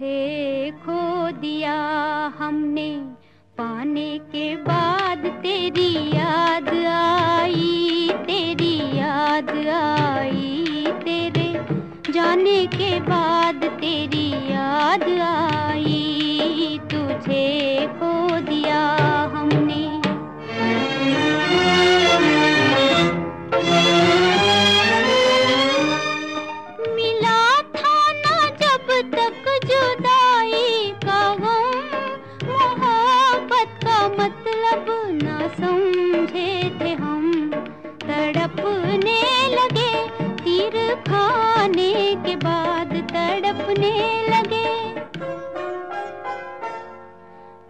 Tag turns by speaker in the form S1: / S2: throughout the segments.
S1: तुझे खो दिया हमने, पाने के बाद तेरी याद आई, तेरी याद आई, तेरे जाने के बाद तेरी याद आई, तुझे समझे थे हम। तड़पने लगे तीर खाने के बाद तड़पने लगे।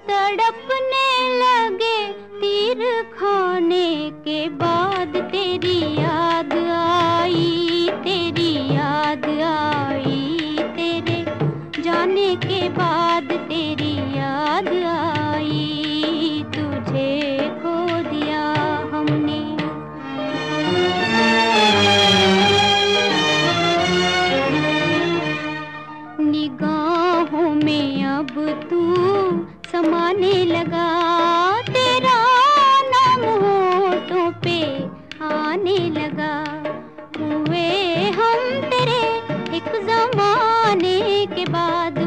S1: तड़पने लगे तीर खाने के बाद तेरी याद आई, तेरी याद आई तेरे जाने के बाद। समाने लगा, तेरा नाम होठों पे आने लगा। हुए हम तेरे एक जमाने के बाद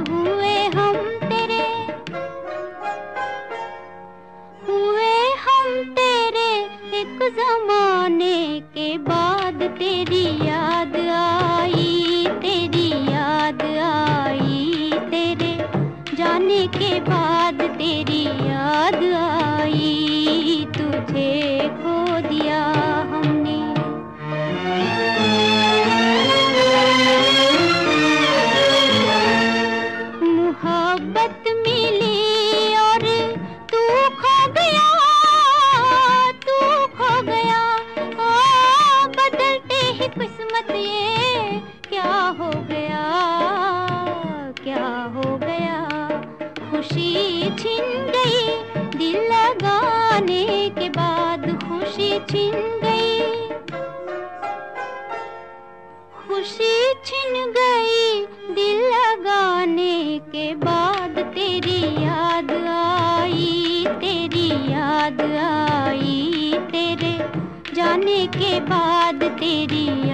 S1: मोहब्बत मिली और तू खो गया तू खो गया। आ, बदलते ही किस्मत ये क्या हो गया क्या हो गया? खुशी छिन गई दिल लगाने के बाद खुशी छिन गई। खुशी छिन गई के बाद तेरी याद आई तेरी याद आई तेरे जाने के बाद तेरी याद